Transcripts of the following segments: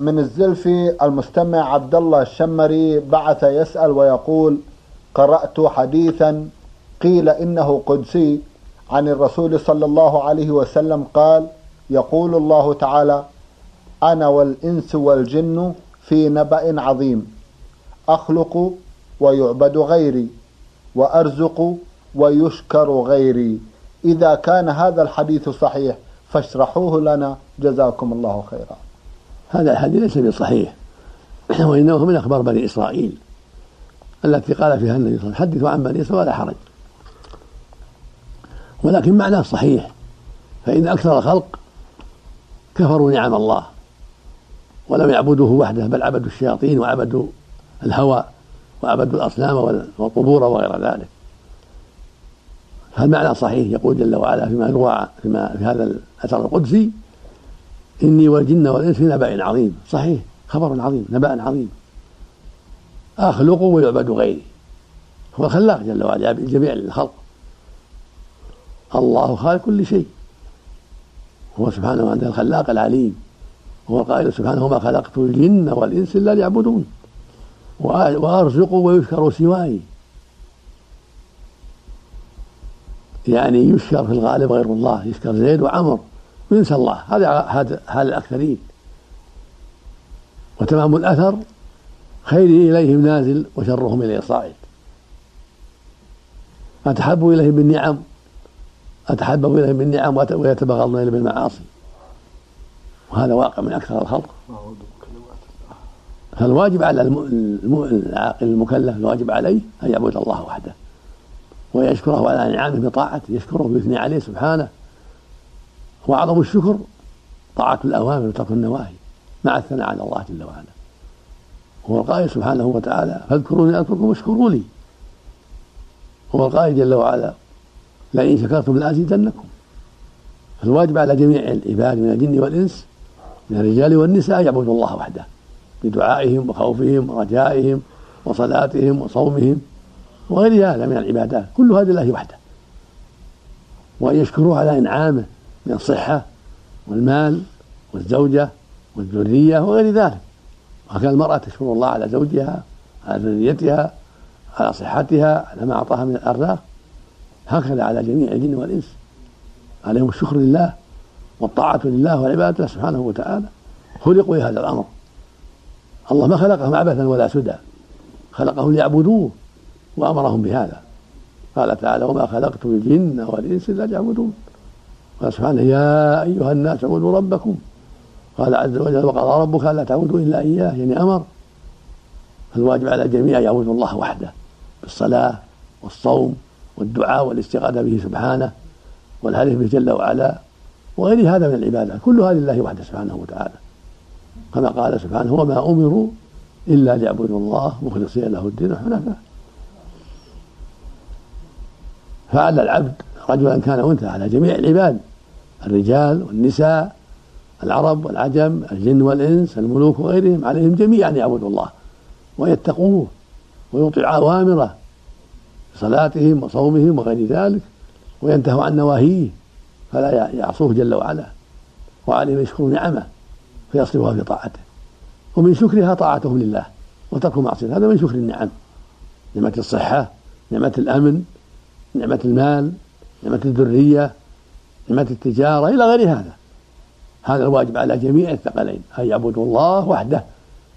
من الزلفي المستمع عبد الله الشمري بعث يسأل ويقول قرأت حديثا قيل إنه قدسي عن الرسول صلى الله عليه وسلم قال يقول الله تعالى أنا والإنس والجن في نبأ عظيم أخلق ويعبد غيري وأرزق ويشكر غيري. إذا كان هذا الحديث صحيح فاشرحوه لنا جزاكم الله خيرا. هذا الحديث ليس بصحيح. وإنه من أخبار بني إسرائيل التي قال فيها النبي صلى الله عليه وسلم حدثوا عن بني إسرائيل ولا حرج. ولكن معناه صحيح. فإن أكثر الخلق كفروا نعم الله ولم يعبدوه وحده بل عبدوا الشياطين وعبدوا الهوى وعبدوا الأصنام والقبور وغير ذلك. فالمعنى صحيح. يقول جل وعلا فيما يروى فيما في هذا الأثر القدسي إني والجن والإنس في نبأ عظيم. صحيح. خبر عظيم. نبأ عظيم. أخلق ويعبد غيري. هو الخلاق جل وعلا جميع الخلق. الله خالق كل شيء. هو سبحانه عند الخلاق العليم. هو القائل سبحانه وما خلقت الجن والإنس إلا ليعبدون. وأرزق ويشكر سواي. يعني يشكر في الغالب غير الله. يشكر زيد وعمر. وينسى الله. هذا هذا حال الأكثرين. وتمام الأثر خيري إليهم نازل وشرهم إليه صاعد. أتحب إليهم بالنعم. أتحبب إليهم بالنعم ويتبغضون إليه بالمعاصي. وهذا واقع من أكثر الخلق. فالواجب على العاقل المكلف الواجب عليه أن يعبد الله وحده. ويشكره على نعمه بطاعته يشكره ويثني عليه سبحانه. وأعظم الشكر طاعة الأوامر وترك النواهي مع الثناء على الله جل وعلا. هو القائل سبحانه وتعالى فاذكروني أذكركم واشكروا لي هو القائل جل وعلا لئن شكرتم لأزيدنكم. فالواجب على جميع العباد من الجن والإنس من الرجال والنساء يعبدوا الله وحده بدعائهم وخوفهم ورجائهم وصلاتهم وصومهم وغير هذا من العبادات. كل هذا لله وحده. وأن يشكروه على إنعامه من الصحة والمال والزوجة والذرية وغير ذلك. وهكذا المرأة تشكر الله على زوجها على ذريتها على صحتها على ما أعطاها من الأرزاق. هكذا على جميع الجن والإنس. عليهم الشكر لله والطاعة لله والعبادة سبحانه وتعالى. خلقوا لهذا الأمر. الله ما خلقهم عبثا ولا سدى. خلقهم ليعبدوه وأمرهم بهذا. قال تعالى وما خلقت الجن والإنس إلا ليعبدون. قال سبحانه يا أيها الناس اعبدوا ربكم. قال عز وجل وقضى ربك ألا تعبدوا إلا إياه يعني أمر. فالواجب على الجميع أن يعبدوا الله وحده بالصلاة والصوم والدعاء والاستغاثة به سبحانه والحديث به جل وعلا وغير هذا من العبادات كل هذه لله وحده سبحانه وتعالى. كما قال سبحانه وما أمروا إلا ليعبدوا الله مخلصين له الدين حنفاء. فعلى العبد رجلا كان أنثى على جميع العباد الرجال والنساء العرب والعجم الجن والإنس الملوك وغيرهم عليهم جميعا يعبدوا الله ويتقوه ويطيع أوامره بصلاتهم وصومهم وغير ذلك وينتهوا عن نواهيه فلا يعصوه جل وعلا وعليهم يشكروا نعمه فيصرفها في طاعته. ومن شكرها طاعتهم لله وترك معصيته هذا من شكر النعم نعمة الصحة نعمة الأمن نعمة المال نعمة الذرية نعمة التجارة إلى غير هذا. هذا الواجب على جميع الثقلين أن يعبدوا الله وحده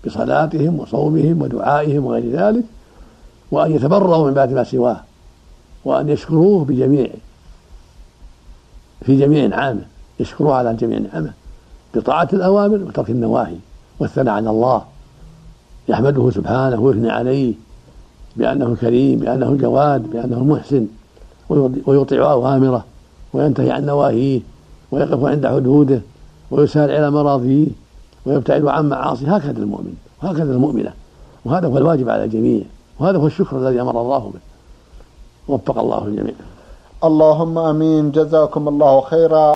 بصلاتهم وصومهم ودعائهم وغير ذلك وأن يتبرأوا من بعد ما سواه وأن يشكروه بجميع في جميع نعمه يشكروه على جميع نعمه بطاعة الأوامر وترك النواهي والثناء على الله. يحمده سبحانه ويثني عليه بأنه كريم بأنه جواد بأنه محسن ويطيع أوامره وينتهي عن نواهيه ويقف عند حدوده ويسارع إلى مراضيه ويبتعد عن معاصيه هكذا المؤمن وهكذا المؤمنة. وهذا هو الواجب على الجميع وهذا هو الشكر الذي أمر الله به. وفق الله الجميع. اللهم آمين. جزاكم الله خيرا.